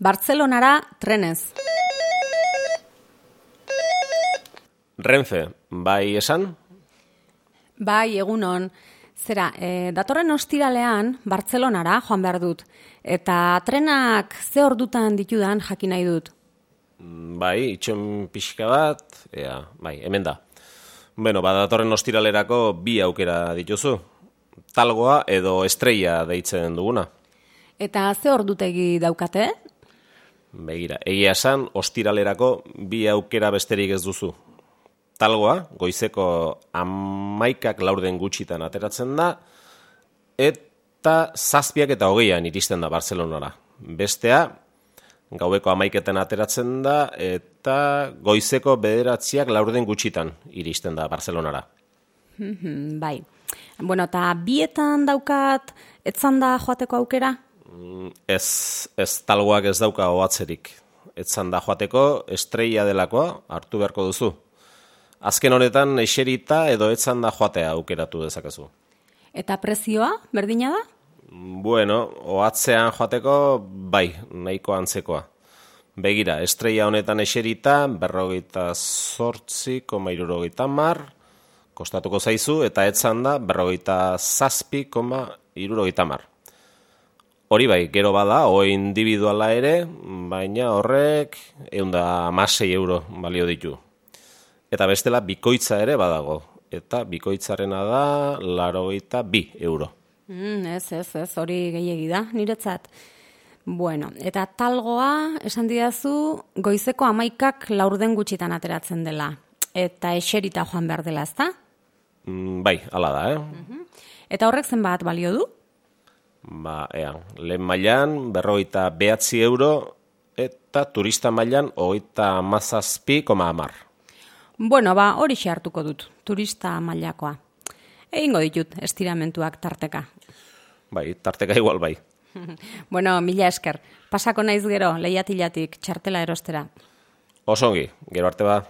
Bartzelonara trenez. Renfe, bai esan? Bai, egunon. Zera, e, datorren ostiralean Bartzelonara joan behar dut. Eta trenak ze ordutan ditudan jakin nahi dut. Bai, itxon pixka bat, ea, bai, hemen da. Bueno, ba, datorren ostiralerako bi aukera dituzu. Talgoa edo estrella deitzen duguna. Eta ze ordutegi daukate? Begira, egia esan, ostiralerako bi aukera besterik ez duzu. Talgoa, goizeko amaikak laurden gutxitan ateratzen da, eta zazpiak eta hogeian iristen da Barcelonara. Bestea, gaueko amaiketan ateratzen da, eta goizeko bederatziak laurden gutxitan iristen da Barcelonara. Mhm, bai. Bueno, eta bietan daukat, etzan da joateko aukera? Mm, ez, ez talgoak ez dauka oatzerik. Etzan da joateko, estrella delakoa hartu beharko duzu azken honetan eserita edo etzan da joatea aukeratu dezakezu. Eta prezioa, berdina da? Bueno, oatzean joateko, bai, nahiko antzekoa. Begira, estrella honetan eserita, berrogeita sortzi, koma irurogeita mar, kostatuko zaizu, eta etzan da, berrogeita zazpi, koma irurogeita mar. Hori bai, gero bada, hoi individuala ere, baina horrek, eunda amasei euro balio ditu. Eta bestela bikoitza ere badago. Eta bikoitzarena da larogeita bi euro. Mm, ez, ez, ez, hori gehiegi da, niretzat. Bueno, eta talgoa, esan didazu, goizeko amaikak laurden gutxitan ateratzen dela. Eta eserita joan behar dela, ezta? Mm, bai, ala da, eh? Mhm. Eta horrek zenbat balio du? Ba, ea, lehen mailan berrogeita behatzi euro, eta turista mailan hogeita mazazpi koma amar. Bueno, ba, hori hartuko dut, turista mailakoa. Egingo ditut, estiramentuak tarteka. Bai, tarteka igual bai. bueno, mila esker. Pasako naiz gero, lehiatilatik, txartela erostera. Osongi, gero arte ba.